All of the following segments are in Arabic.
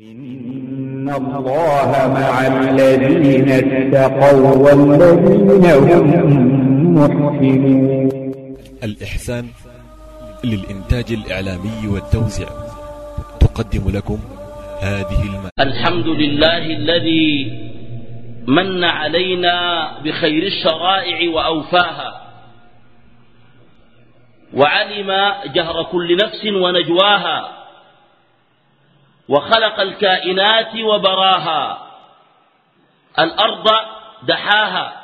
إن الله مع الذين اتقوا والذين هم محسنون الإحسان للإنتاج الإعلامي والتوزيع تقدم لكم هذه الم... الحمد لله الذي من علينا بخير الشرائع وأوفاها وعلم جهر كل نفس ونجواها وخلق الكائنات وبراها. الأرض دحاها.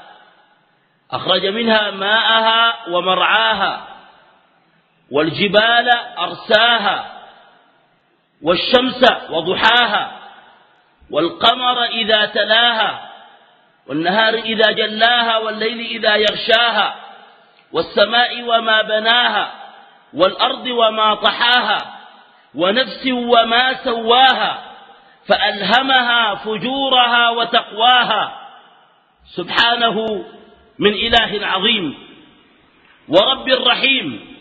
أخرج منها ماءها ومرعاها. والجبال أرساها. والشمس وضحاها. والقمر إذا تلاها. والنهار إذا جلاها. والليل إذا يغشاها. والسماء وما بناها. والأرض وما طحاها. ونفس وما سواها فألهمها فجورها وتقواها سبحانه من إله عظيم ورب رحيم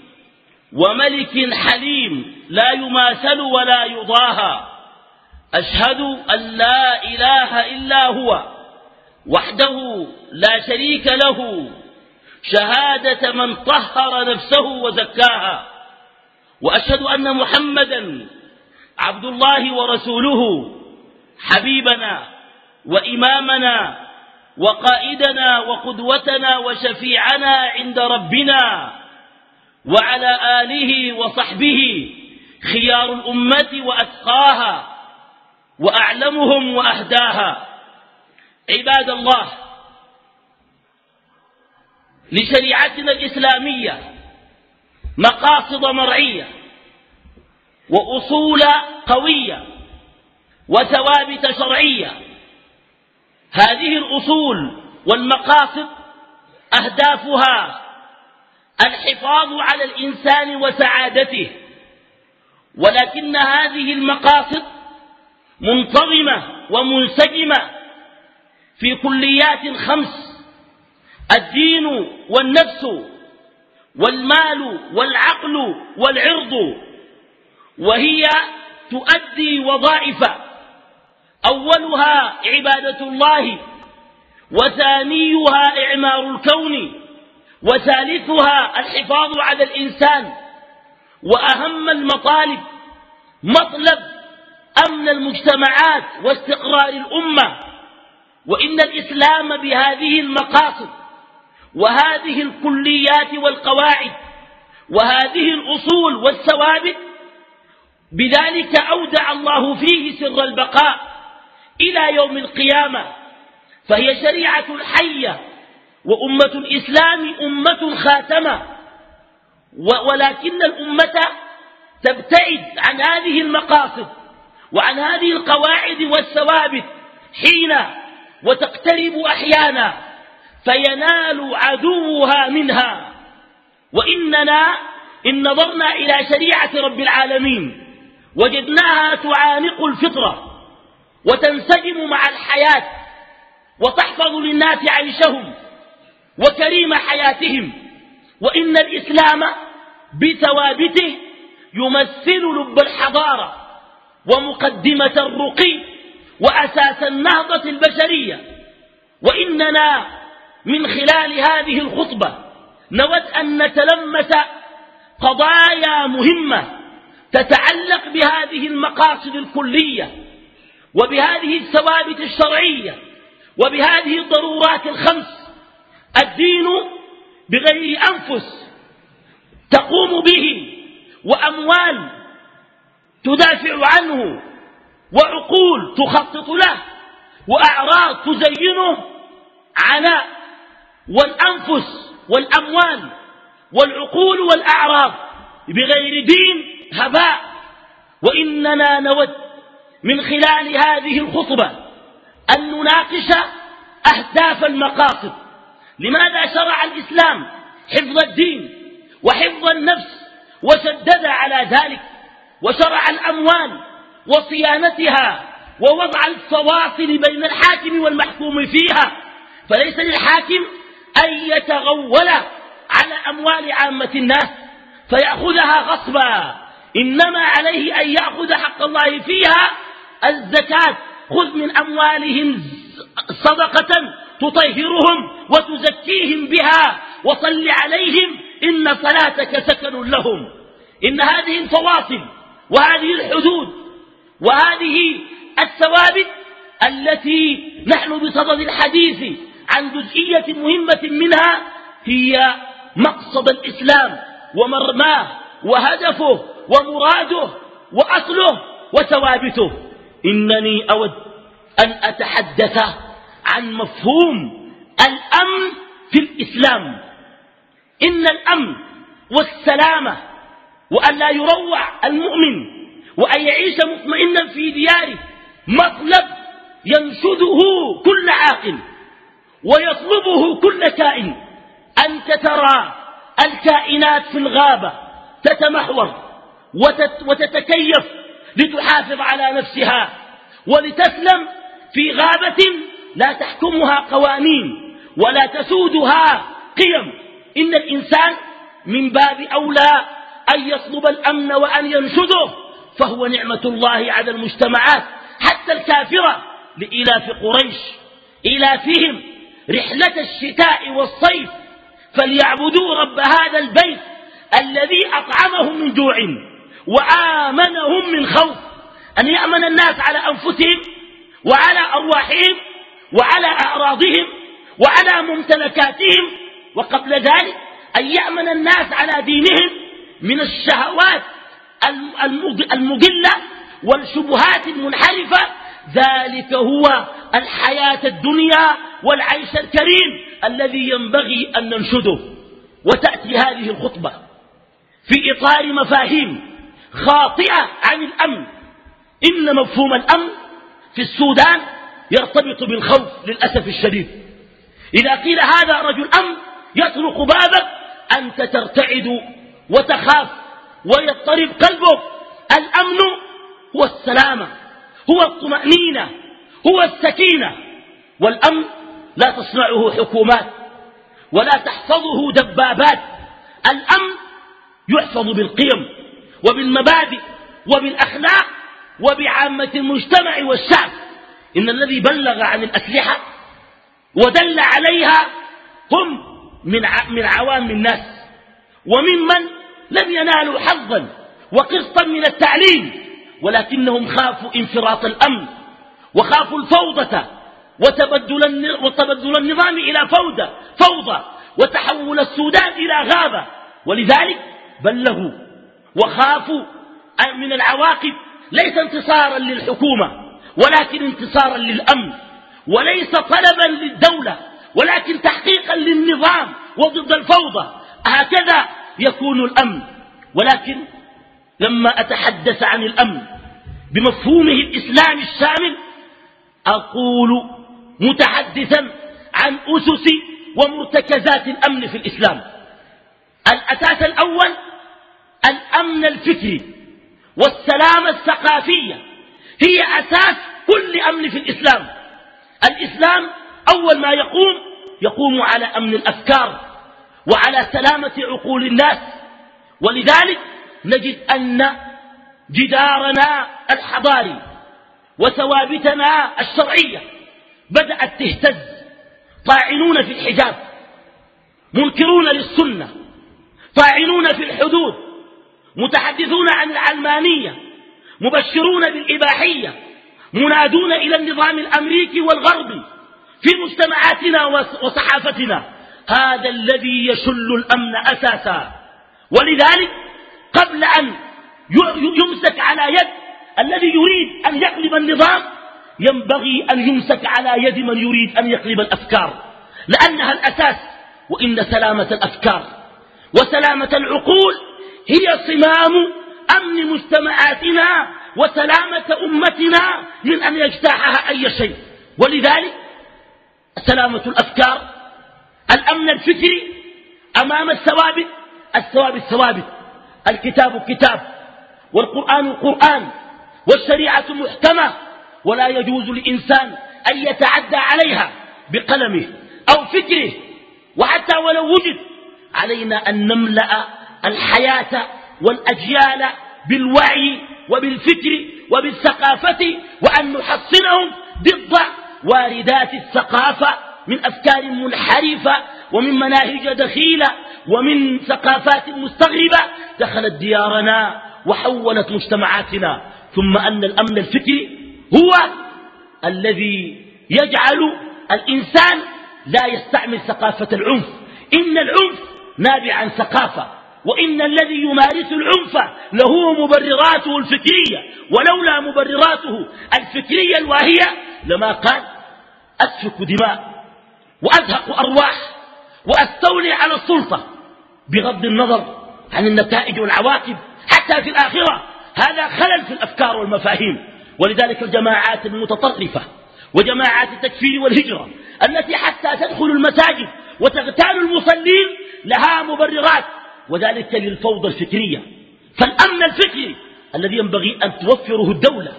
وملك حليم لا يماثل ولا يضاهى أشهد أن لا إله إلا هو وحده لا شريك له شهادة من طهر نفسه وزكاها وأشهد أن محمدا عبد الله ورسوله حبيبنا وإمامنا وقائدنا وقدوتنا وشفيعنا عند ربنا وعلى آله وصحبه خيار الأمة وأتقاها وأعلمهم وأهداها. عباد الله لشريعتنا الإسلامية مقاصد مرعية وأصول قوية وثوابت شرعية. هذه الأصول والمقاصد أهدافها الحفاظ على الإنسان وسعادته ولكن هذه المقاصد منتظمة ومنسجمة في كليات خمس الدين والنفس والمال والعقل والعرض وهي تؤدي وظائف. أولها عبادة الله وثانيها إعمار الكون وثالثها الحفاظ على الإنسان. وأهم المطالب مطلب أمن المجتمعات واستقرار الأمة. وإن الإسلام بهذه المقاصد وهذه الكليات والقواعد وهذه الأصول والثوابت بذلك أودع الله فيه سر البقاء إلى يوم القيامة فهي شريعة الحية وأمة الإسلام أمة خاتمة ولكن الأمة تبتعد عن هذه المقاصد وعن هذه القواعد والثوابت حين وتقترب أحيانا فينال عدوها منها. وإننا إن نظرنا إلى شريعة رب العالمين وجدناها تعانق الفطرة وتنسجم مع الحياة وتحفظ للناس عيشهم وكريم حياتهم. وإن الإسلام بثوابته يمثل لب الحضارة ومقدمة الرقي وأساس النهضة البشرية. وإننا من خلال هذه الخطبة نود أن نتلمس قضايا مهمة تتعلق بهذه المقاصد الكلية وبهذه الثوابت الشرعية وبهذه الضرورات الخمس. الدين بغير أنفس تقوم به وأموال تدافع عنه وعقول تخطط له وأعراض تزينه عناء. والأنفس والأموال والعقول والأعراض بغير دين هباء. وإننا نود من خلال هذه الخطبة أن نناقش أهداف المقاصد. لماذا شرع الإسلام حفظ الدين وحفظ النفس وشدد على ذلك؟ وشرع الأموال وصيانتها ووضع الفواصل بين الحاكم والمحكوم فيها. فليس للحاكم أن يتغول على أموال عامة الناس فيأخذها غصبا. إنما عليه أن يأخذ حق الله فيها الزكاة. خذ من أموالهم صدقة تطهرهم وتزكيهم بها وصل عليهم إن صلاتك سكن لهم. إن هذه الفواصل وهذه الحدود وهذه الثوابت التي نحن بصدد الحديث عن جزئية مهمة منها هي مقصد الإسلام ومرماه وهدفه ومراده وأصله وثوابته. إنني أود أن أتحدث عن مفهوم الأمن في الإسلام. إن الأمن والسلامة وأن لا يروع المؤمن وأن يعيش مطمئنا في دياره مطلب ينشده كل عاقل. ويطلبه كل كائن. أنت ترى الكائنات في الغابة تتمحور وتتكيف لتحافظ على نفسها ولتسلم في غابة لا تحكمها قوانين ولا تسودها قيم. إن الإنسان من باب أولى أن يطلب الأمن وأن ينشده فهو نعمة الله على المجتمعات حتى الكافرة لإلاف قريش إلافهم رحلة الشتاء والصيف فليعبدوا رب هذا البيت الذي أطعمهم من جوع وآمنهم من خوف أن يأمن الناس على أنفسهم وعلى أرواحهم وعلى أعراضهم وعلى ممتلكاتهم وقبل ذلك أن يأمن الناس على دينهم من الشهوات المجلة والشبهات المنحرفة ذلك هو الحياة الدنيا والعيش الكريم الذي ينبغي أن ننشده. وتأتي هذه الخطبة في إطار مفاهيم خاطئة عن الأمن. إن مفهوم الأمن في السودان يرتبط بالخوف للأسف الشديد. إذا قيل هذا رجل أمن يطرق بابك أنت ترتعد وتخاف ويضطرب قلبك. الأمن هو السلامة. هو الطمأنينة هو السكينة. والأمن لا تصنعه حكومات ولا تحفظه دبابات. الأمن يحفظ بالقيم وبالمبادئ وبالأخلاق وبعامة المجتمع والشعب. إن الذي بلغ عن الأسلحة ودل عليها هم من من عوام الناس. وممن لم ينالوا حظا وقسطا من التعليم. ولكنهم خافوا انفراط الأمن وخافوا الفوضى وتبدل, النظام إلى فوضى فوضى وتحول السودان إلى غابة. ولذلك بلغوا وخافوا من العواقب ليس انتصارا للحكومة ولكن انتصارا للأمن وليس طلبا للدولة ولكن تحقيقا للنظام وضد الفوضى. هكذا يكون الأمن ولكن لما أتحدث عن الأمن بمفهومه الإسلامي الشامل أقول متحدثا عن أسس ومرتكزات الأمن في الإسلام. الأساس الأول الأمن الفكري والسلامة الثقافية هي أساس كل أمن في الإسلام. الإسلام أول ما يقوم يقوم على أمن الأفكار وعلى سلامة عقول الناس. ولذلك نجد أن جدارنا الحضاري وثوابتنا الشرعية بدأت تهتز. طاعنون في الحجاب منكرون للسنة طاعنون في الحدود متحدثون عن العلمانية مبشرون بالإباحية منادون إلى النظام الأمريكي والغربي في مجتمعاتنا وصحافتنا. هذا الذي يشل الأمن أساسا. ولذلك قبل أن يمسك على يد الذي يريد أن يقلب النظام ينبغي أن يمسك على يد من يريد أن يقلب الأفكار. لأنها الأساس وإن سلامة الأفكار. وسلامة العقول هي صمام أمن مجتمعاتنا وسلامة أمتنا من أن يجتاحها أي شيء. ولذلك سلامة الأفكار الأمن الفكري أمام الثوابت الثوابت ثوابت. الكتاب كتاب والقرآن قرآن والشريعة محكمة ولا يجوز لإنسان أن يتعدى عليها بقلمه أو فكره وحتى ولو وجد علينا أن نملأ الحياة والأجيال بالوعي وبالفكر وبالثقافة وأن نحصنهم ضد واردات الثقافة من أفكار منحرفة ومن مناهج دخيلة ومن ثقافات مستغربة دخلت ديارنا وحولت مجتمعاتنا. ثم أن الأمن الفكري هو الذي يجعل الإنسان لا يستعمل ثقافة العنف. إن العنف نابع عن ثقافة وإن الذي يمارس العنف له مبرراته الفكرية. ولولا مبرراته الفكرية الواهية لما قال أسفك دماء وأزهق أرواح. وأستولي على السلطة بغض النظر عن النتائج والعواقب حتى في الآخرة. هذا خلل في الأفكار والمفاهيم. ولذلك الجماعات المتطرفة وجماعات التكفير والهجرة التي حتى تدخل المساجد وتغتال المصلين لها مبررات. وذلك للفوضى الفكرية. فالأمن الفكري الذي ينبغي أن توفره الدولة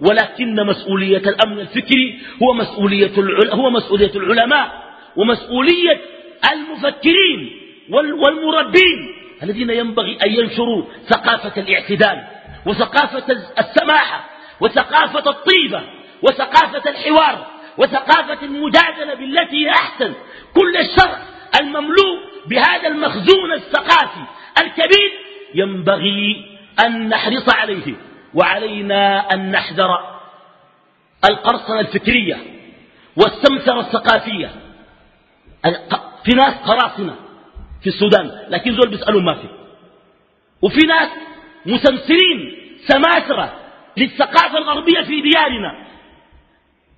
ولكن مسؤولية الأمن الفكري هو مسؤولية, هو مسؤولية العلماء ومسؤولية المفكرين والمربين الذين ينبغي أن ينشروا ثقافة الاعتدال وثقافة السماحة وثقافة الطيبة وثقافة الحوار وثقافة المجادلة بالتي أحسن. كل الشرع المملوء بهذا المخزون الثقافي الكبير ينبغي أن نحرص عليه وعلينا أن نحذر القرصنة الفكرية والسمسرة الثقافية. في ناس قراصنة في السودان لكن زول بيسألوا ما في. وفي ناس مسمسرين سماسرة للثقافة الغربية في ديارنا.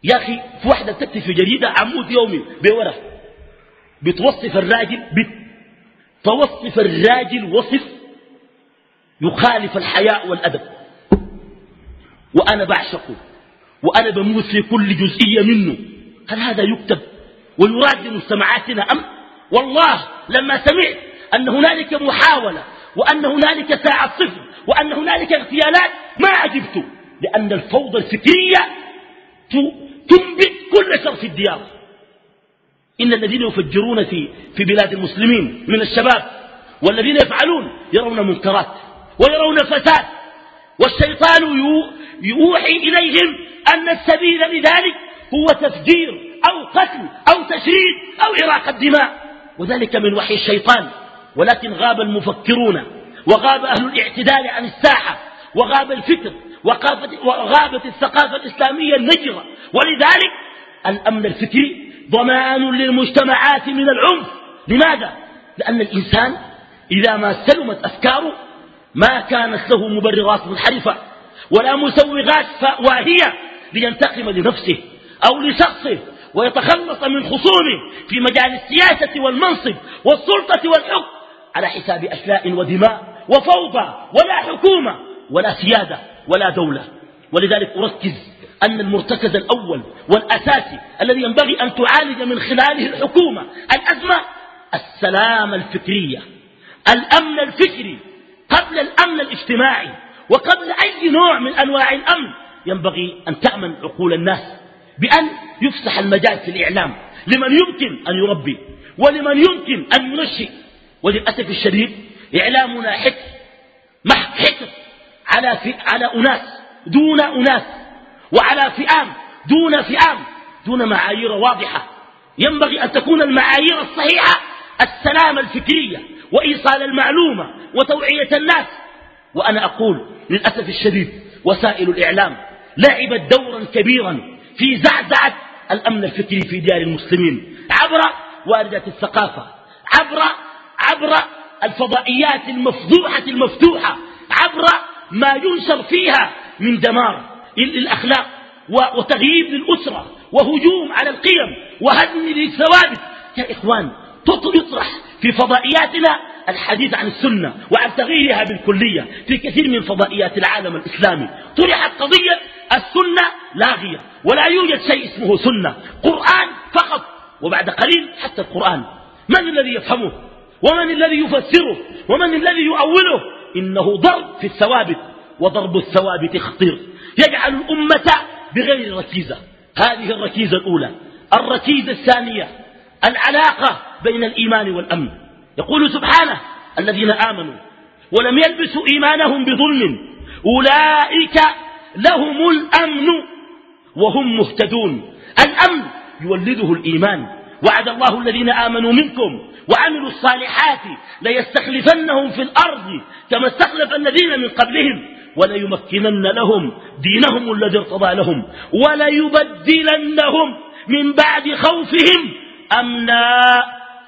يا أخي في واحدة تكتب في جريدة عمود يومي بورق. بتوصف الراجل بتوصف الراجل وصف يخالف الحياء والأدب. وأنا بعشقه. وأنا بموت في كل جزئية منه. هل هذا يكتب ويراد لمجتمعاتنا أم؟ والله لما سمعت أن هنالك محاولة وأن هنالك ساعة صفر وأن هنالك اغتيالات ما عجبت لأن الفوضى الفكرية تنبت كل شر في الديار. إن الذين يفجرون في, في بلاد المسلمين من الشباب والذين يفعلون يرون منكرات ويرون فساد والشيطان يوحي إليهم أن السبيل لذلك هو تفجير أو قتل أو تشريد أو إراقة الدماء وذلك من وحي الشيطان. ولكن غاب المفكرون وغاب أهل الاعتدال عن الساحة وغاب الفكر وغابت الثقافة الإسلامية النجرة. ولذلك الأمن الفكري ضمان للمجتمعات من العنف. لماذا؟ لأن الإنسان إذا ما سلمت أفكاره ما كانت له مبررات منحرفة ولا مسوغات واهية لينتقم لنفسه أو لشخصه. ويتخلص من خصومه في مجال السياسة والمنصب والسلطة والحكم على حساب أشلاء ودماء وفوضى ولا حكومة ولا سيادة ولا دولة. ولذلك أركز أن المرتكز الأول والأساسي الذي ينبغي أن تعالج من خلاله الحكومة الأزمة السلام الفكرية الأمن الفكري قبل الأمن الاجتماعي وقبل أي نوع من أنواع الأمن. ينبغي أن تأمن عقول الناس بأن يفسح المجال في الإعلام. لمن يمكن أن يربي ولمن يمكن أن ينشئ. وللأسف الشديد إعلامنا حكر حكر على, في على أناس دون أناس وعلى فئام دون فئام دون معايير واضحة. ينبغي أن تكون المعايير الصحيحة السلامة الفكرية وإيصال المعلومة وتوعية الناس. وأنا أقول للأسف الشديد وسائل الإعلام لعبت دورا كبيرا في زعزعة الأمن الفكري في ديار المسلمين عبر واردة الثقافة عبر عبر الفضائيات المفضوحة المفتوحة عبر ما ينشر فيها من دمار للأخلاق وتغييب للأسرة وهجوم على القيم وهدم للثوابت. يا إخوان يطرح في فضائياتنا الحديث عن السنة وعن تغييرها بالكلية. في كثير من فضائيات العالم الإسلامي طرحت قضية السنة لاغية ولا يوجد شيء اسمه سنة. قرآن فقط وبعد قليل حتى القرآن. من الذي يفهمه؟ ومن الذي يفسره؟ ومن الذي يؤوله؟ إنه ضرب في الثوابت وضرب الثوابت خطير يجعل الأمة بغير ركيزة. هذه الركيزة الأولى. الركيزة الثانية العلاقة بين الإيمان والأمن. يقول سبحانه الذين آمنوا ولم يلبسوا إيمانهم بظلم أولئك لهم الأمن وهم مهتدون. الأمن يولده الإيمان. وعد الله الذين آمنوا منكم وعملوا الصالحات ليستخلفنهم في الأرض كما استخلف الذين من قبلهم وليمكنن لهم دينهم الذي ارتضى لهم وليبدلنهم من بعد خوفهم أمنا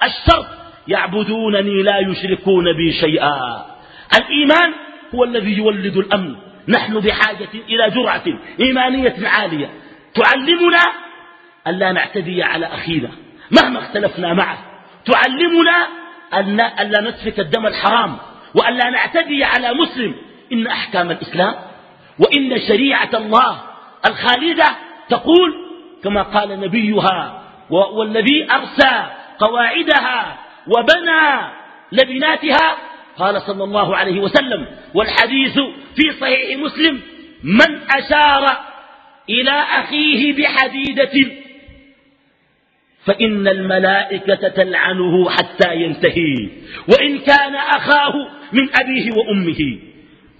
الشرط يعبدونني لا يشركون بي شيئا. الإيمان هو الذي يولد الأمن. نحن بحاجة إلى جرعة إيمانية عالية. تعلمنا ألا نعتدي على أخينا. مهما اختلفنا معه. تعلمنا أن لا نسفك الدم الحرام. وأن لا نعتدي على مسلم. إن أحكام الإسلام وإن شريعة الله الخالدة تقول كما قال نبيها والذي أرسى قواعدها وبنى لبناتها قال صلى الله عليه وسلم. والحديث في صحيح مسلم من أشار إلى أخيه بحديدة فإن الملائكة تلعنه حتى ينتهي. وإن كان أخاه من أبيه وأمه.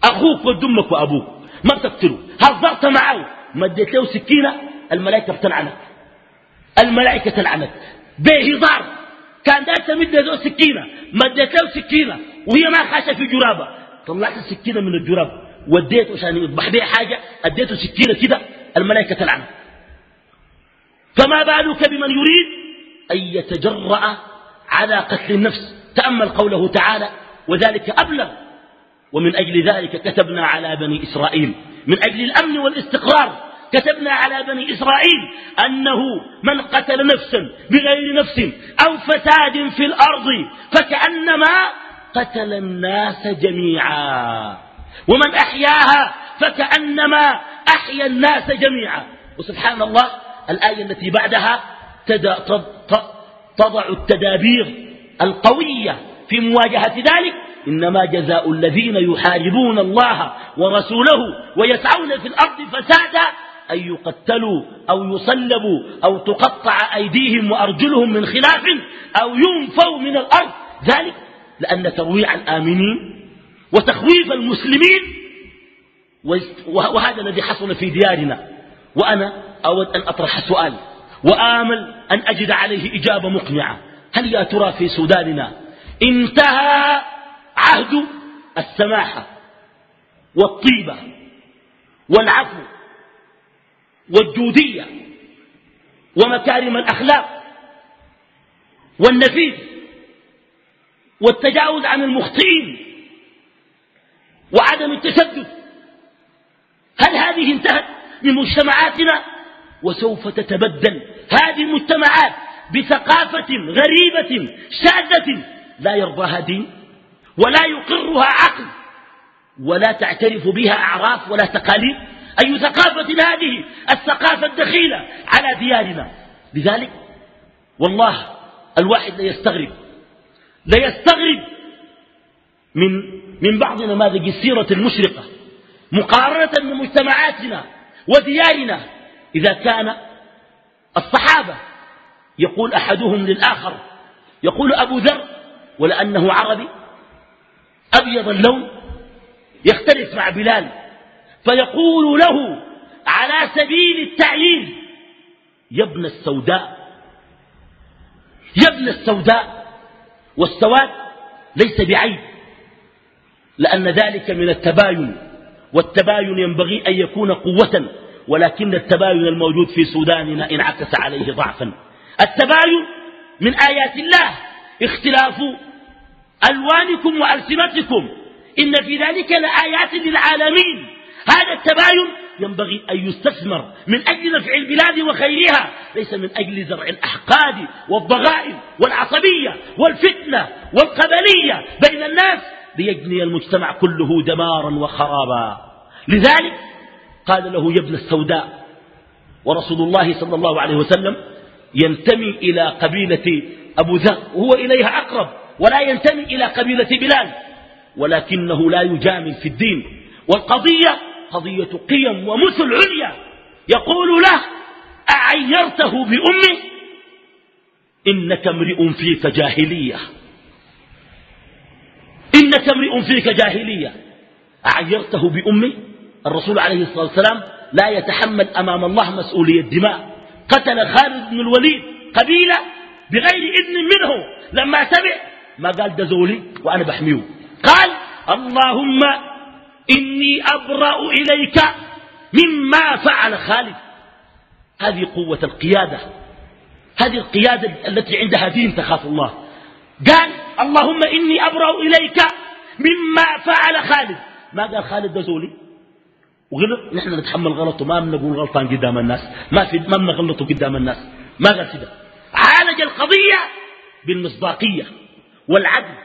أخوك ودمك وأبوك ما بتقتله هزرت معه مديت له سكينة الملائكة بتلعنك الملائكة تلعنك. بهزار. كان دايس تمد له سكينة. مديت له سكينة. وهي ما خاشة في جرابة. طلعت السكينة من الجراب. وديته عشان يذبح بها حاجة. أديته سكينة كده. الملائكة تلعنك فما بالك بمن يريد أن يتجرأ على قتل النفس؟ تأمل قوله تعالى وذلك أبلغ. ومن أجل ذلك كتبنا على بني إسرائيل من أجل الأمن والاستقرار. كتبنا على بني إسرائيل أنه من قتل نفسا بغير نفس أو فساد في الأرض فكأنما قتل الناس جميعا. ومن أحياها فكأنما أحيا الناس جميعا. وسبحان الله الآية التي بعدها تضع التدابير القوية في مواجهة ذلك. إنما جزاء الذين يحاربون الله ورسوله ويسعون في الأرض فسادا أن يقتلوا أو يصلبوا أو تقطع أيديهم وأرجلهم من خلاف أو ينفوا من الأرض. ذلك لأن ترويع الآمنين وتخويف المسلمين. وهذا الذي حصل في ديارنا. وأنا أود أن أطرح سؤال وآمل أن أجد عليه إجابة مقنعة. هل يا ترى في سوداننا انتهى عهد السماحة والطيبة والعفو والجودية ومكارم الأخلاق والنفيذ والتجاوز عن المخطئين وعدم التشدد. هل هذه انتهت من مجتمعاتنا وسوف تتبدل. هذه المجتمعات بثقافة غريبة شاذة لا يرضاها دين ولا يقرها عقل ولا تعترف بها أعراف ولا تقاليد. أي ثقافة هذه الثقافة الدخيلة على ديارنا. لذلك والله الواحد ليستغرب ليستغرب من من بعض نماذج السيرة المشرقة مقارنة بمجتمعاتنا وديارنا. إذا كان الصحابة يقول أحدهم للآخر يقول أبو ذر ولأنه عربي أبيض اللون يختلف مع بلال. فيقول له على سبيل التعليل يا ابن السوداء يا ابن السوداء والسواد ليس بعيب لأن ذلك من التباين والتباين ينبغي أن يكون قوة ولكن التباين الموجود في سوداننا انعكس عليه ضعفا. التباين من آيات الله اختلاف ألوانكم وألسنتكم إن في ذلك لآيات للعالمين. هذا التباين ينبغي أن يستثمر من أجل نفع البلاد وخيرها ليس من أجل زرع الأحقاد والضغائن والعصبية والفتنة والقبلية بين الناس ليجني المجتمع كله دمارا وخرابا. لذلك قال له يا ابن السوداء ورسول الله صلى الله عليه وسلم ينتمي إلى قبيلة أبو ذر وهو إليها أقرب ولا ينتمي إلى قبيلة بلال ولكنه لا يجامل في الدين. والقضية قضية قيم ومثل عليا. يقول له أعيرته بأمه إنك امرئ فيك جاهلية. إنك امرئ فيك جاهلية. أعيرته بأمه الرسول عليه الصلاة والسلام لا يتحمل أمام الله مسؤولية دماء قتل خالد بن الوليد قبيلة بغير إذن منه. لما سمع ما قال ده زولي وأنا بحميه. قال اللهم إني أبرأ إليك مما فعل خالد. هذه قوة القيادة. هذه القيادة التي عندها دين تخاف الله. قال اللهم إني أبرأ إليك مما فعل خالد. ما قال خالد ده زولي؟ وغلط نحن نتحمل غلطه ما بنقول غلطان قدام الناس. ما في ما بنغلطه قدام الناس. ما قال كده. عالج القضية بالمصداقية والعدل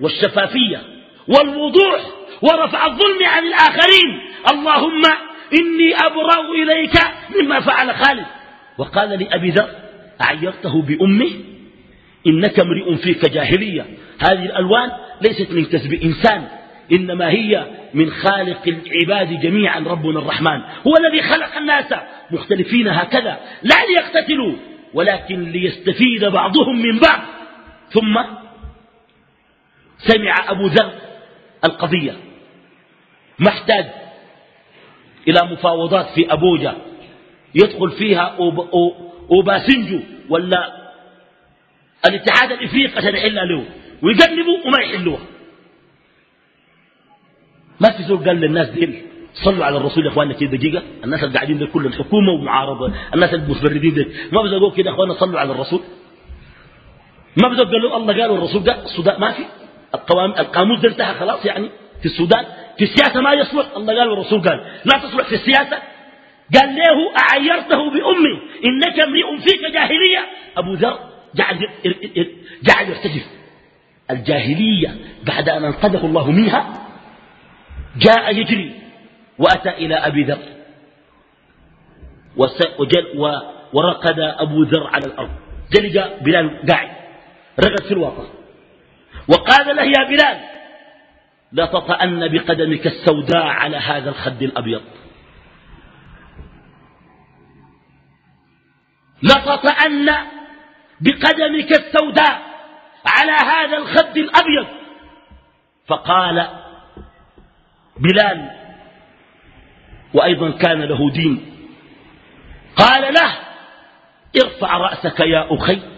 والشفافية والوضوح ورفع الظلم عن الآخرين. اللهم إني أبرأ إليك مما فعل خالد. وقال لأبي ذر أعيرته بأمه؟ إنك امرئ فيك جاهلية. هذه الألوان ليست من كسب إنسان إنما هي من خالق العباد جميعا ربنا الرحمن. هو الذي خلق الناس مختلفين هكذا لا ليقتتلوا ولكن ليستفيد بعضهم من بعض. ثم سمع أبو ذر القضية ما احتاج إلى مفاوضات في أبوجا يدخل فيها أوباسنجو ولا الاتحاد الإفريقي عشان يحلها له ويقلبوا وما يحلوها ما في زول قال للناس دي صلوا على الرسول يا إخواننا كده دقيقه الناس اللي قاعدين دي كلهم حكومة ومعارضة الناس المتفردين دي ما بزقوا كده يا إخواننا صلوا على الرسول. ما بزقوا قالوا الله قال والرسول قال السودان ما في. القاموس ده انتهى خلاص يعني. في السودان. في السياسة ما يصلح. الله قال والرسول قال لا تصلح في السياسة. قال له أعيرته بأمي؟ إنك امرئ فيك جاهلية. أبو ذر جعل جعل يرتجف. الجاهلية بعد أن أنقذه الله منها جاء يجري وأتى إلى أبي ذر. ورقد أبو ذر على الأرض. جلج بلال قاعد. رقد في الواقع. وقال له يا بلال لا تطأن بقدمك السوداء على هذا الخد الأبيض. لتطأن بقدمك السوداء على هذا الخد الأبيض. فقال بلال وأيضا كان له دين قال له ارفع رأسك يا أخي.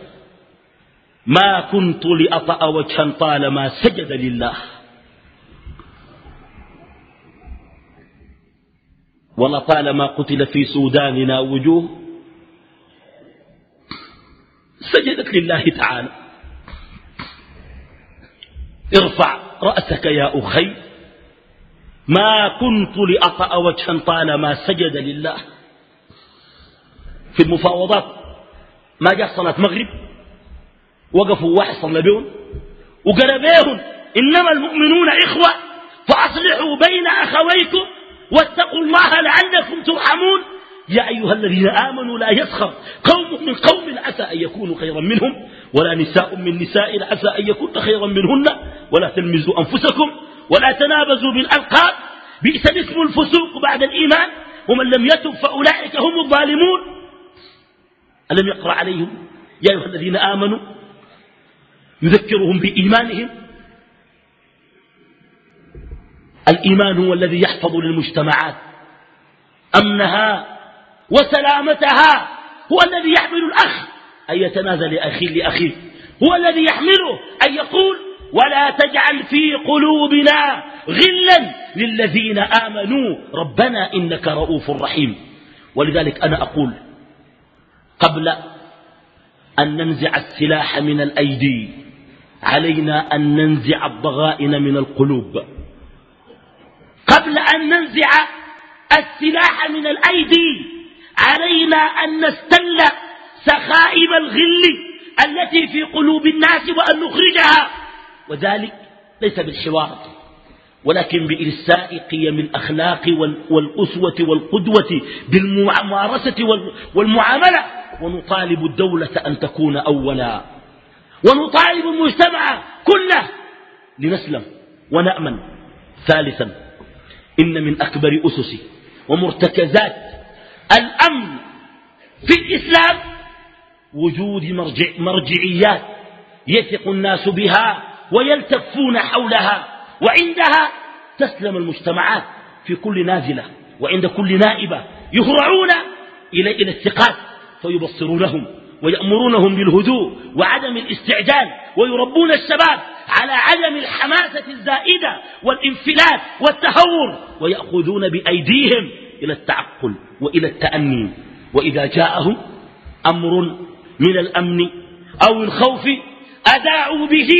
ما كنت لأطأ وجها طالما سجد لله. ولطالما قتل في سوداننا وجوه سجدت لله تعالى. ارفع رأسك يا أخي. ما كنت لأطأ وجها طالما سجد لله. في المفاوضات ما جاء صلاة مغرب؟ وقفوا واحد صلى بهم وقال بيهم إنما المؤمنون إخوة فأصلحوا بين أخويكم واتقوا الله لعلكم ترحمون. يا أيها الذين آمنوا لا يسخر قوم من قوم عسى أن يكونوا خيرا منهم ولا نساء من نساء عسى أن يكون خيرا منهن ولا تلمزوا أنفسكم ولا تنابزوا بالألقاب. بئس الاسم الفسوق بعد الإيمان ومن لم يتب فأولئك هم الظالمون. ألم يقرأ عليهم يا أيها الذين آمنوا يذكرهم بإيمانهم. الإيمان هو الذي يحفظ للمجتمعات. أمنها وسلامتها هو الذي يحمل الأخ. أن يتنازل لأخي لأخيه. هو الذي يحمله أن يقول ولا تجعل في قلوبنا غلا للذين آمنوا. ربنا إنك رؤوف رحيم. ولذلك أنا أقول قبل أن ننزع السلاح من الأيدي علينا أن ننزع الضغائن من القلوب. قبل أن ننزع السلاح من الأيدي علينا أن نستل سخائب الغل التي في قلوب الناس وأن نخرجها. وذلك ليس بالحوار ولكن بإرساء قيم الأخلاق والأسوة والقدوة بالممارسة والمعاملة. ونطالب الدولة أن تكون أولا. ونطالب المجتمع كله لنسلم ونأمن. ثالثا إن من أكبر أسس ومرتكزات الأمن في الإسلام وجود مرجع مرجعيات يثق الناس بها ويلتفون حولها وعندها تسلم المجتمعات في كل نازلة وعند كل نائبة يهرعون إلى الثقات فيبصرونهم. ويأمرونهم بالهدوء وعدم الاستعجال ويربون الشباب على عدم الحماسة الزائدة والانفلات والتهور ويأخذون بأيديهم إلى التعقل وإلى التأني وإذا جاءهم أمر من الأمن أو الخوف أداعوا به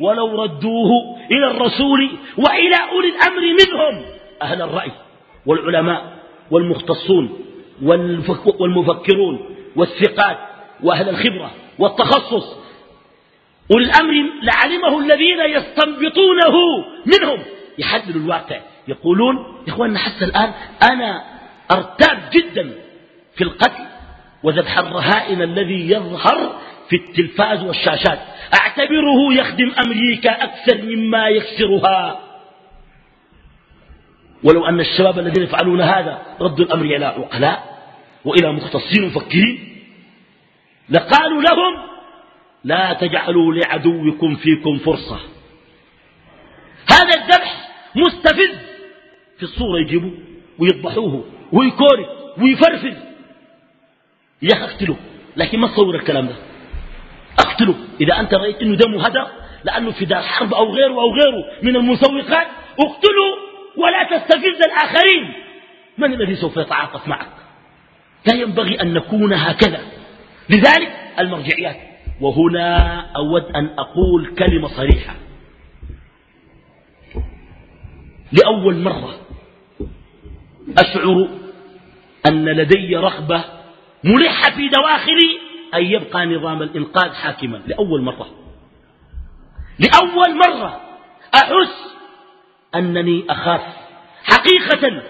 ولو ردوه إلى الرسول وإلى أولي الأمر منهم. أهل الرأي والعلماء والمختصون والمفكرون والثقات وأهل الخبرة والتخصص. أولي الأمر لعلمه الذين يستنبطونه منهم. يحللوا الواقع. يقولون يا إخواننا حتى الآن أنا أرتاب جدا في القتل وذبح الرهائن الذي يظهر في التلفاز والشاشات. أعتبره يخدم أمريكا أكثر مما يكسرها. ولو أن الشباب الذين يفعلون هذا ردوا الأمر إلى عقلاء وإلى مختصين مفكرين لقالوا لهم لا تجعلوا لعدوكم فيكم فرصة. هذا الذبح مستفز. في الصورة يجيبوا ويذبحوه ويكوري ويفرفر يا اقتلوا لكن ما تصور الكلام ده. اقتلوا إذا أنت رأيت أنه دمه هدر لأنه في دار حرب أو غيره أو غيره من المسوقات اقتلوا ولا تستفز الآخرين. من الذي سوف يتعاطف معك؟ لا ينبغي أن نكون هكذا. لذلك المرجعيات. وهنا أود أن أقول كلمة صريحة. لأول مرة أشعر أن لدي رغبة ملحة في دواخلي أن يبقى نظام الإنقاذ حاكما. لأول مرة. لأول مرة أحس أنني أخاف حقيقة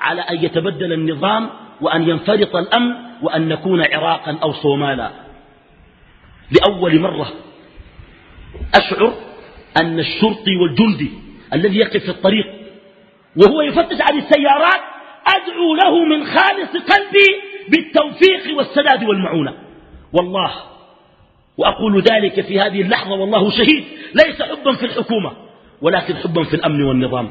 على أن يتبدل النظام وأن ينفرط الأمن وأن نكون عراقا أو صومالا. لأول مرة أشعر أن الشرطي والجندي الذي يقف في الطريق وهو يفتش عن السيارات أدعو له من خالص قلبي بالتوفيق والسداد والمعونة. والله وأقول ذلك في هذه اللحظة والله شهيد ليس حبا في الحكومة ولكن حبا في الأمن والنظام.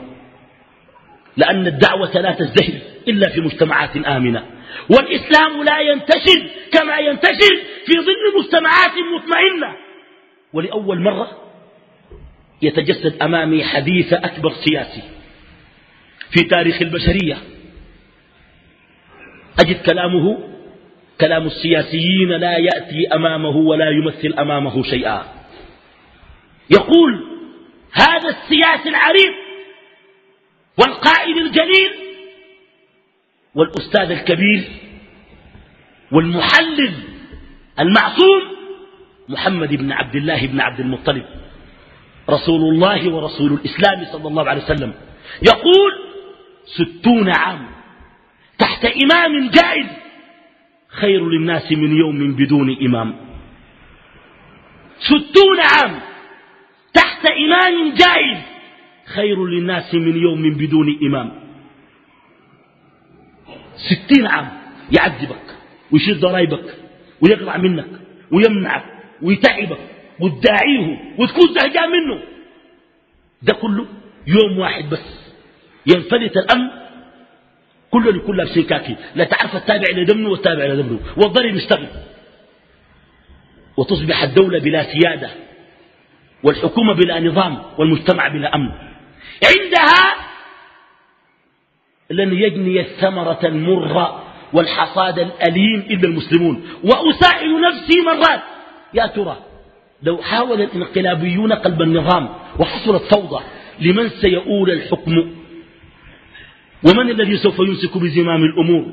لأن الدعوة لا تزدهر. إلا في مجتمعات آمنة. والإسلام لا ينتشر كما ينتشر في ظل مجتمعات مطمئنة. ولأول مرة يتجسد أمامي حديث أكبر سياسي في تاريخ البشرية. أجد كلامه كلام السياسيين لا يأتي أمامه ولا يمثل أمامه شيئا. يقول هذا السياسي العريض والقائد الجليل والأستاذ الكبير والمحلل المعصوم محمد بن عبد الله بن عبد المطلب رسول الله ورسول الإسلام صلى الله عليه وسلم. يقول ستون عام تحت إمام جائز خير للناس من يوم بدون إمام. ستون عام تحت إمام جائز خير للناس من يوم بدون إمام. ستين عام يعذبك ويشيل ضرايبك ويقلع منك ويمنعك ويتعبك وتداعيه وتكون زهجان منه. ده كله يوم واحد بس. ينفلت الأمن كله لكل لابسين كاكي. لا تعرف التابع لدمنه والتابع لدمنه. والضرب يشتغل وتصبح الدولة بلا سيادة والحكومة بلا نظام والمجتمع بلا أمن. عندها لن يجني الثمرة المرة والحصاد الأليم إلا المسلمون. وأسائل نفسي مرات. يا ترى لو حاول الانقلابيون قلب النظام وحصلت فوضى لمن سيؤول الحكم؟ ومن الذي سوف يمسك بزمام الأمور؟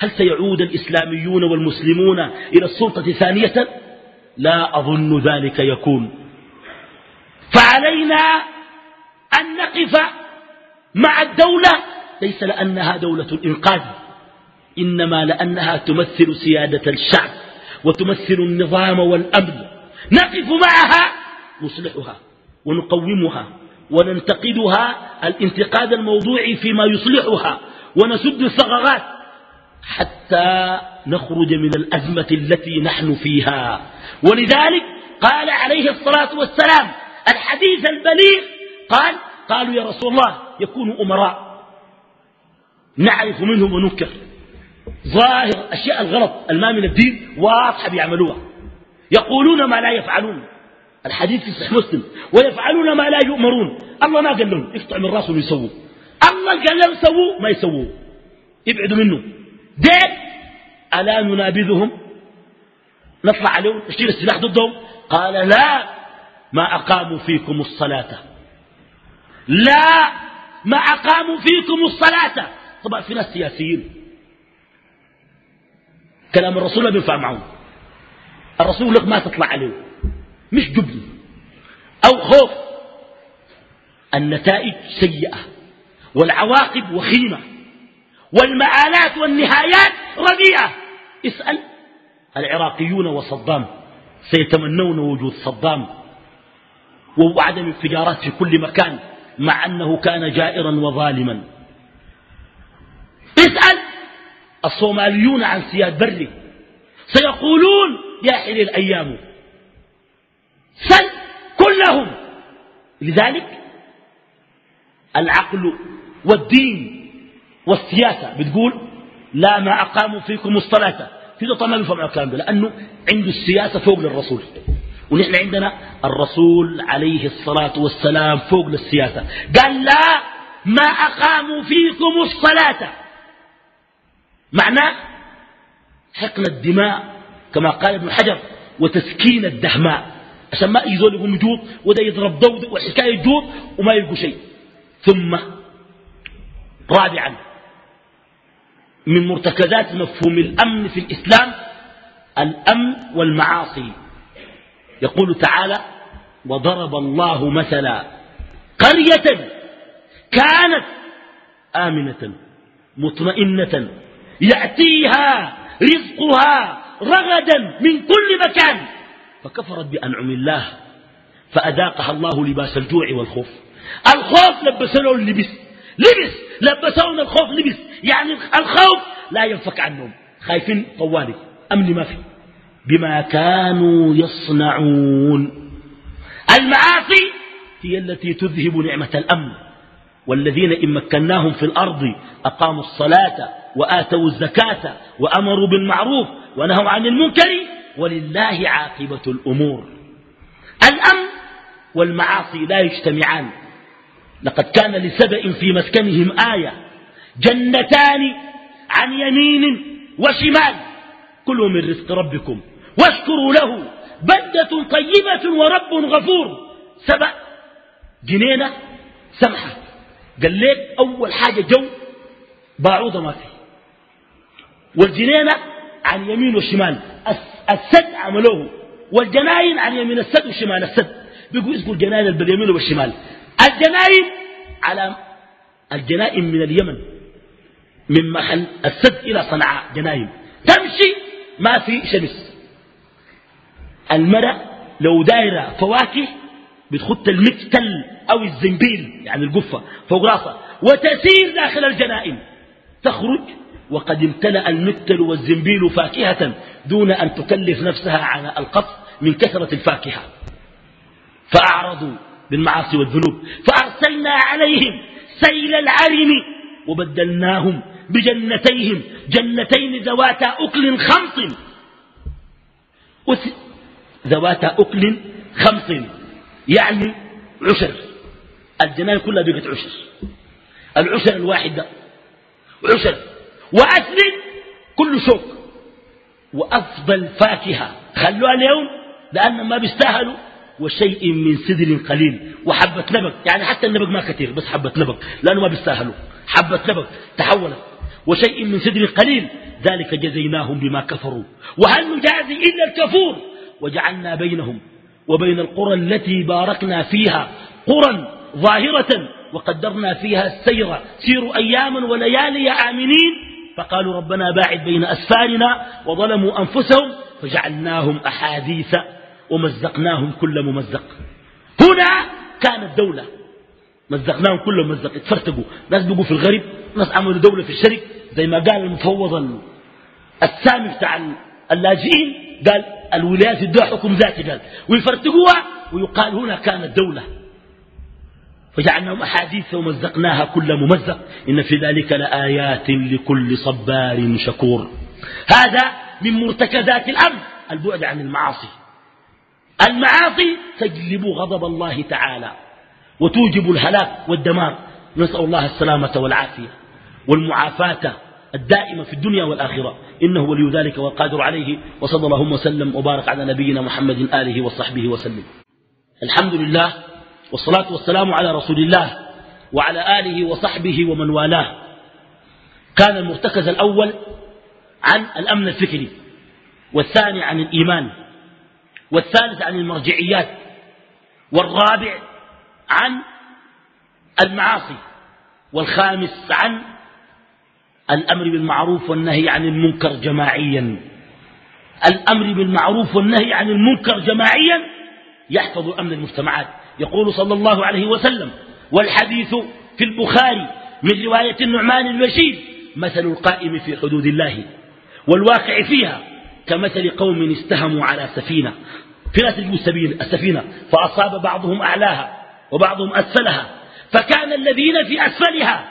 هل سيعود الإسلاميون والمسلمون إلى السلطة ثانية؟ لا أظن ذلك يكون. فعلينا أن نقف مع الدولة ليس لأنها دولة الإنقاذ إنما لأنها تمثل سيادة الشعب وتمثل النظام والأمن. نقف معها نصلحها ونقومها وننتقدها الانتقاد الموضوعي فيما يصلحها ونسد الثغرات حتى نخرج من الأزمة التي نحن فيها. ولذلك قال عليه الصلاة والسلام الحديث البليغ قال قالوا يا رسول الله يكون أمراء نعرف منهم وننكر. ظاهر أشياء الغلط الما من الدين واضحة بيعملوها. يقولون ما لا يفعلون. الحديث في صحيح مسلم. ويفعلون ما لا يؤمرون. الله ما قال لهم اقطع من راسهم يسووا. الله قال لهم سووا ما يسووا. ابعدوا منه. دين ألا ننابذهم؟ نطلع عليهم نشيل السلاح ضدهم؟ قال لا ما أقاموا فيكم الصلاة. لا ما أقاموا فيكم الصلاة. طبعا في ناس سياسيين. كلام الرسول ما بينفع معهم. الرسول لك ما تطلع عليه. مش جبن. أو خوف. النتائج سيئة. والعواقب وخيمة. والمآلات والنهايات رديئة اسأل. العراقيون وصدام. سيتمنون وجود صدام. وعدم انفجارات في كل مكان. مع أنه كان جائرا وظالما اسأل الصوماليون عن سياد بري. سيقولون يا حلي الأيام. سل كلهم. لذلك العقل والدين والسياسة بتقول لا ما أقاموا فيكم الصلاة. في طبعا ما بيفهم الكلام ده لأنه عنده السياسة فوق للرسول. ونحن عندنا الرسول عليه الصلاة والسلام فوق للسياسة. قال لا ما أقاموا فيكم الصلاة. معناه حقن الدماء كما قال ابن حجر وتسكين الدهماء. عشان ما يزول يقوم يجوب وده يضرب ضوء والحكاية يجوب وما يلقوا شيء. ثم رابعا من مرتكزات مفهوم الأمن في الإسلام الأمن والمعاصي. يقول تعالى وضرب الله مثلا قرية كانت آمنة مطمئنة يأتيها رزقها رغدا من كل مكان. فكفرت بأنعم الله فأذاقها الله لباس الجوع والخوف. الخوف لبسوا اللبس لبس لبسونا الخوف لبس. يعني الخوف لا ينفك عنهم. خايفين طوالي أمن ما في. بما كانوا يصنعون. المعاصي هي التي تذهب نعمة الأمن. والذين إن مكناهم في الأرض أقاموا الصلاة وآتوا الزكاة وأمروا بالمعروف ونهوا عن المنكر ولله عاقبة الأمور. الأمن والمعاصي لا يجتمعان. لقد كان لسبأ في مسكنهم آية جنتان عن يمين وشمال. كلوا من رزق ربكم واشكروا له بلدة طيبة ورب غفور. سبأ. جنينة سمحة. قال لك أول حاجة جو باعوضة ما فيه والجنينة عن يمين وشمال. السد عملوه. والجناين عن يمين السد وشمال. السد. بيقول اسمه الجناين باليمين والشمال. الجناين على الجنائن من اليمن. من محل السد إلى صنعاء جناين. تمشي ما في شمس. المرأة لو دايرة فواكه بتخط المكتل أو الزنبيل يعني القفة فوق راسها وتسير داخل الجنائن تخرج وقد امتلأ المكتل والزنبيل فاكهة دون أن تكلف نفسها على القط من كثرة الفاكهة. فأعرضوا بالمعاصي والذنوب. فأرسلنا عليهم سيل العرم وبدلناهم بجنتيهم. جنتين ذواتا أكل خمط ذواتا أكل خمط يعني عشر. الجنان كلها بقت عشر. العشر الواحد ده عشر. وأسل كل شوك. وأفضل فاكهة. خلوها اليوم لأن ما بيستاهلوا. وشيء من سدر قليل. وحبة نبق يعني حتى النبق ما كثير بس حبة نبق لأنه ما بيستاهلوا. حبة نبق تحولت. وشيء من سدر قليل. ذلك جزيناهم بما كفروا. وهل نجازي إلا الكفور؟ وجعلنا بينهم وبين القرى التي باركنا فيها قرى ظاهرة. وقدرنا فيها السير. سيروا أياما وليالي آمنين. فقالوا ربنا باعد بين أسفارنا وظلموا أنفسهم فجعلناهم أحاديث ومزقناهم كل ممزق. هنا كانت دولة مزقناهم كل ممزق. اتفرتقوا. ناس بقوا في الغرب ناس عملوا دولة في الشرق زي ما قال المفوض السامي بتاع اللاجئين قال الولايات ادوها حكم ذاتي قال. ويفرتقوها ويقال هنا كانت دولة. وجعلناهم أحاديث ومزقناها كل ممزق. إن في ذلك لآيات لكل صبار شكور. هذا من مرتكزات الأمر. البعد عن المعاصي. المعاصي تجلب غضب الله تعالى وتوجب الهلاك والدمار. نسأل الله السلامة والعافية والمعافاة الدائمة في الدنيا والآخرة. إنه ولي ذلك والقادر عليه. وصلى الله وسلم وبارك على نبينا محمد آله وصحبه وسلم. الحمد لله والصلاة والسلام على رسول الله وعلى آله وصحبه ومن والاه. كان المرتكز الأول عن الأمن الفكري والثاني عن الإيمان والثالث عن المرجعيات والرابع عن المعاصي والخامس عن الأمر بالمعروف والنهي عن المنكر جماعيا. الأمر بالمعروف والنهي عن المنكر جماعيا يحفظ أمن المجتمعات. يقول صلى الله عليه وسلم والحديث في البخاري من رواية النعمان البشير مثل القائم في حدود الله والواقع فيها كمثل قوم استهموا على سفينة في ناس السفينة فأصاب بعضهم أعلاها وبعضهم أسفلها فكان الذين في أسفلها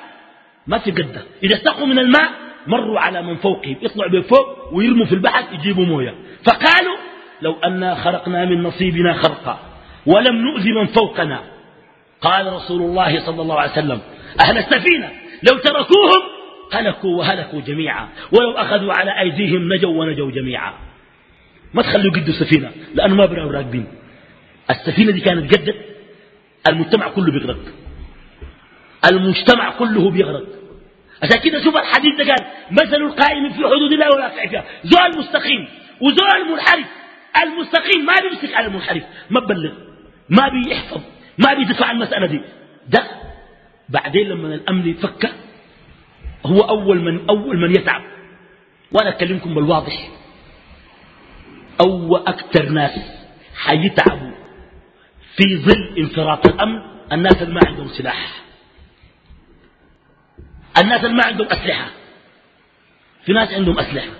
ما في قدة. إذا استقوا من الماء مروا على من فوقهم يطلعوا بفوق ويرموا في البحر يجيبوا موية. فقالوا لو أنا خرقنا من نصيبنا خرقا ولم نؤذي من فوقنا. قال رسول الله صلى الله عليه وسلم أهل السفينة لو تركوهم هلكوا وهلكوا جميعا ولو أخذوا على أيديهم نجوا ونجوا جميعا. ما تخلوا قدوا السفينة لأنه ما برأوا راكبين. السفينة دي كانت قدت المجتمع كله بيغرق. المجتمع كله بيغرق. عشان كده شوف الحديث ده قال مثل القائم في حدود الله والواقع فيها. زول مستقيم وزول منحرف المستقيم ما بيمسك على المنحرف ما ببلغ ما بيحفظ ما بيدفع المسألة دي. ده بعدين لما الأمن يفك هو أول من أول من يتعب. وأنا أكلمكم بالواضح. أو أكثر ناس حيتعبوا في ظل انفراط الأمن. الناس اللي ما عندهم سلاح. الناس اللي ما عندهم أسلحة. في ناس عندهم أسلحة.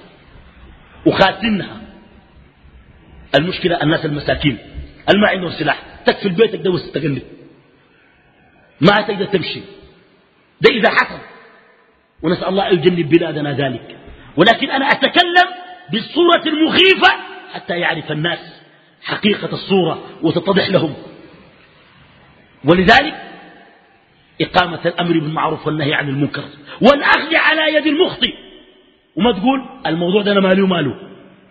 وخاتنها المشكلة الناس المساكين. اللي ما عندهم سلاح. تكفي بيتك ده وتتقلب ما تقدر تمشي. ده إذا حصل. ونسأل الله أن يجنب بلادنا ذلك. ولكن أنا أتكلم بالصورة المخيفة حتى يعرف الناس حقيقة الصورة وتتضح لهم. ولذلك إقامة الأمر بالمعروف والنهي عن المنكر. والأخذ على يد المخطئ. وما تقول الموضوع ده أنا مالي وماله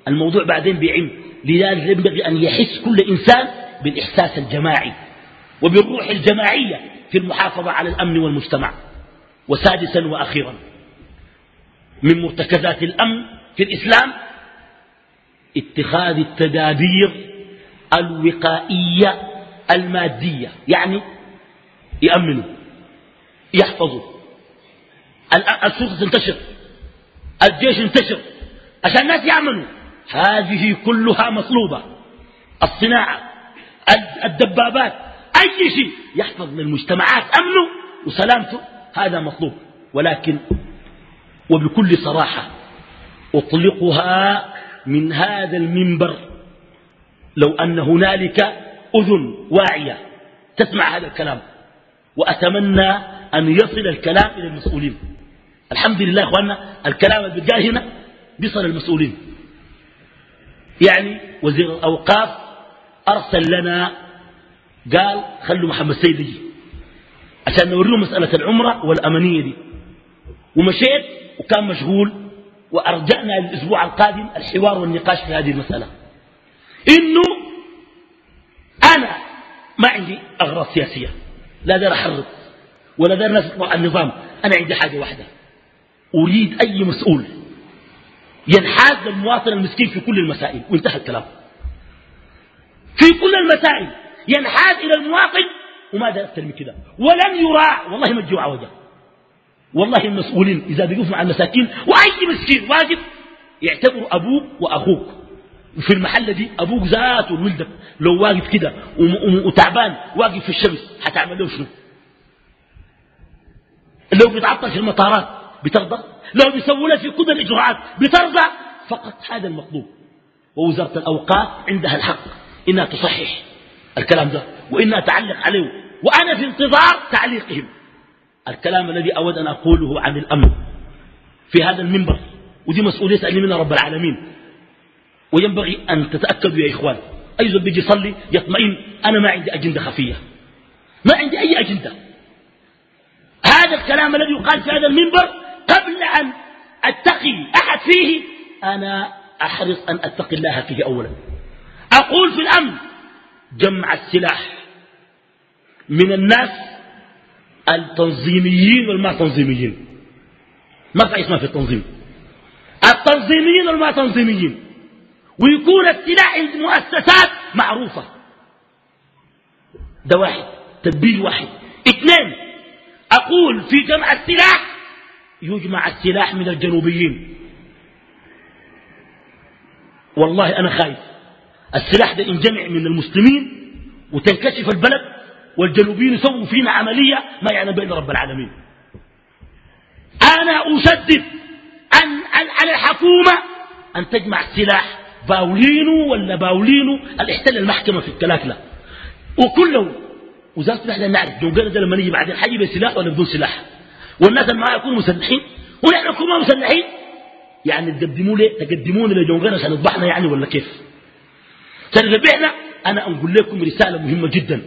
الموضوع بعدين بيعم. لذلك ينبغي أن يحس كل إنسان بالإحساس الجماعي وبالروح الجماعية في المحافظة على الأمن والمجتمع. وسادسا وأخيرا من مرتكزات الأمن في الإسلام اتخاذ التدابير الوقائية المادية يعني يأمنوا يحفظوا. الشرطة تنتشر الجيش ينتشر عشان الناس يعملوا هذه كلها مطلوبة. الصناعة الدبابات. أي شيء يحفظ للمجتمعات أمنه وسلامته هذا مطلوب. ولكن وبكل صراحة أطلقها من هذا المنبر لو أن هنالك أذن واعية تسمع هذا الكلام. وأتمنى أن يصل الكلام إلى المسؤولين. الحمد لله أخواننا الكلام اللي بيجاه هنا بيصل المسؤولين. يعني وزير الأوقاف أرسل لنا قال خلوا محمد سيد يجي. عشان نوريه مسألة العمرة والأمنية دي. ومشيت وكان مشغول وأرجعنا الأسبوع القادم الحوار والنقاش في هذه المسألة. إنه أنا ما عندي أغراض سياسية. لا دار أحرض ولا دار ناس النظام. أنا عندي حاجة واحدة. أريد أي مسؤول ينحاز للمواطن المسكين في كل المسائل. وانتهى الكلام. في كل المسائل ينحاز إلى المواطن وماذا أكثر من كده ولن يراع والله ما تجوع وجه والله المسؤولين إذا بيقفوا مع المساكين وأي مسكين واجب. يعتبروا أبوك وأخوك. وفي المحل دي أبوك ذاته ولدك. لو واقف كده وتعبان واقف في الشمس هتعمل له شنو؟ لو بيتعطل في المطارات بترضى؟ لو بيسووا في كل الإجراءات بترضى؟ فقط هذا المطلوب. ووزارة الأوقاف عندها الحق. إنها تصحح الكلام ده وإنها تعلق عليه وأنا في انتظار تعليقهم. الكلام الذي أود أن أقوله عن الأمن في هذا المنبر ودي مسؤولية أني من رب العالمين. وينبغي أن تتأكدوا يا إخوان أي زول بيجي يصلي يطمئن أنا ما عندي أجندة خفية. ما عندي أي أجندة. هذا الكلام الذي يقال في هذا المنبر قبل أن أتقي أحد فيه أنا أحرص أن أتقي الله فيه أولا. أقول في الأمن جمع السلاح. من الناس التنظيميين والما تنظيميين ما في اسمها في التنظيم التنظيميين والما تنظيميين ويكون السلاح عند مؤسسات معروفة. ده واحد تدبير واحد. اثنين أقول في جمع السلاح يجمع السلاح من الجنوبيين. والله أنا خايف. السلاح ده ينجمع من المسلمين وتنكشف البلد والجنوبيين يسووا فينا عملية ما يعني بين رب العالمين. أنا أشدد أن على الحكومة أن تجمع السلاح باولينو ولا باولينو الاحتل المحكمة في الكلاكلة. وكله وزارة السلاح نعرف جون ده لما نيجي بعدين حيجي بسلاح ولا بدون سلاح. والناس اللي يكونوا مسلحين. ونحن نكون ما مسلحين. يعني تقدموا لي تقدمون لجون عشان يعني ولا كيف؟ سنذبحنا أنا أقول لكم رسالة مهمة جدا.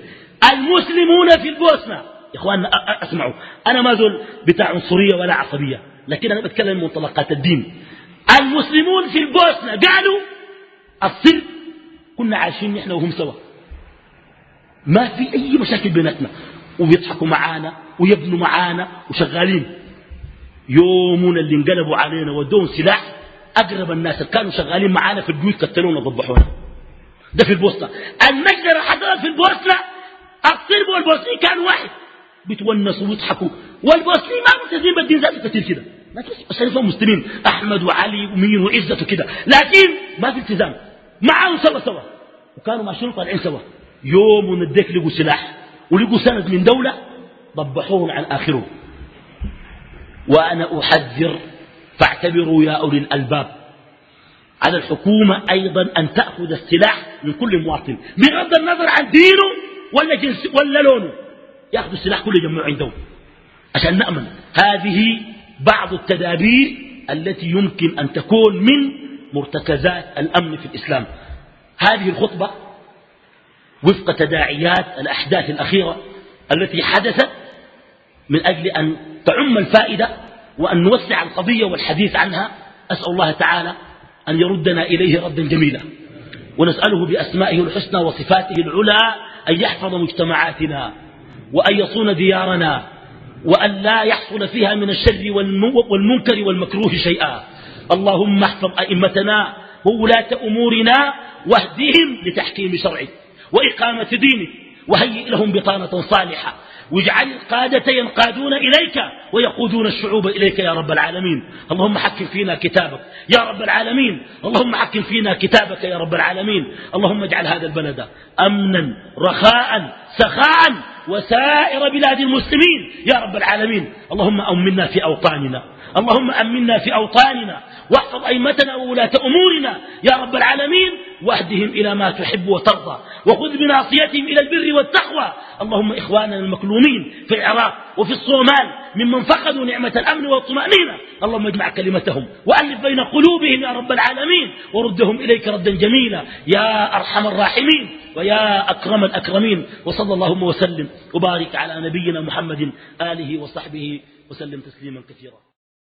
المسلمون في البوسنة يا إخواننا أسمعوا. أنا ما زول بتاع عنصرية ولا عصبية لكن أنا بتكلم من منطلقات الدين. المسلمون في البوسنة قالوا الصر كنا عايشين نحن وهم سوا. ما في أي مشاكل بيناتنا. وبيضحكوا معانا ويبنوا معانا وشغالين. يومنا اللي انقلبوا علينا ودون سلاح أقرب الناس اللي كانوا شغالين معانا في البيوت قتلونا وضبحونا ده في البوسنة المجزرة حصلت في البوسنة الصرب والبوسني كانوا واحد. بتونسوا ويضحكوا. والبوسني ما ملتزمين بالدين ذاته كثير كده. لكن شريفهم مسلمين. أحمد وعلي ومين وعزة كده. لكن ما في التزام. معاهم سوا سوا. وكانوا ماشيين طالعين سوا. يوم نديك لقوا سلاح. ولقوا سند من دولة ضبحوهم عن آخرهم وأنا أحذر. فاعتبروا يا أولي الألباب. على الحكومة أيضا أن تأخذ السلاح من كل مواطن. بغض النظر عن دينه ولا جنس ولا لونه. يأخذ السلاح كله يجمعه عندهم. عشان نأمن. هذه بعض التدابير التي يمكن أن تكون من مرتكزات الأمن في الإسلام. هذه الخطبة وفق تداعيات الأحداث الأخيرة التي حدثت من أجل أن تعم الفائدة وأن نوسع القضية والحديث عنها. أسأل الله تعالى أن يردنا إليه ردا جميلا. ونسأله بأسمائه الحسنى وصفاته العلى أن يحفظ مجتمعاتنا وأن يصون ديارنا وأن لا يحصل فيها من الشر والمنكر والمكروه شيئا. اللهم احفظ أئمتنا وولاة أمورنا واهدهم لتحكيم شرعك وإقامة دينك وهيئ لهم بطانة صالحة واجعل القادة ينقادون إليك ويقودون الشعوب إليك يا رب العالمين. اللهم حكم فينا كتابك يا رب العالمين. اللهم حكم فينا كتابك يا رب العالمين. اللهم اجعل هذا البلد أمنا رخاء سخاء وسائر بلاد المسلمين يا رب العالمين. اللهم أمنا في أوطاننا. اللهم أمنا في أوطاننا واحفظ أئمتنا وولاة أمورنا يا رب العالمين واهدهم إلى ما تحب وترضى وخذ بناصيتهم إلى البر والتقوى. اللهم إخواننا المكلومين في العراق وفي الصومال ممن فقدوا نعمة الأمن والطمأنينة. اللهم اجمع كلمتهم وألف بين قلوبهم يا رب العالمين وردهم إليك ردا جميلا. يا أرحم الراحمين ويا أكرم الأكرمين وصلى اللهم وسلم وبارك على نبينا محمد آله وصحبه وسلم تسليما كثيرا.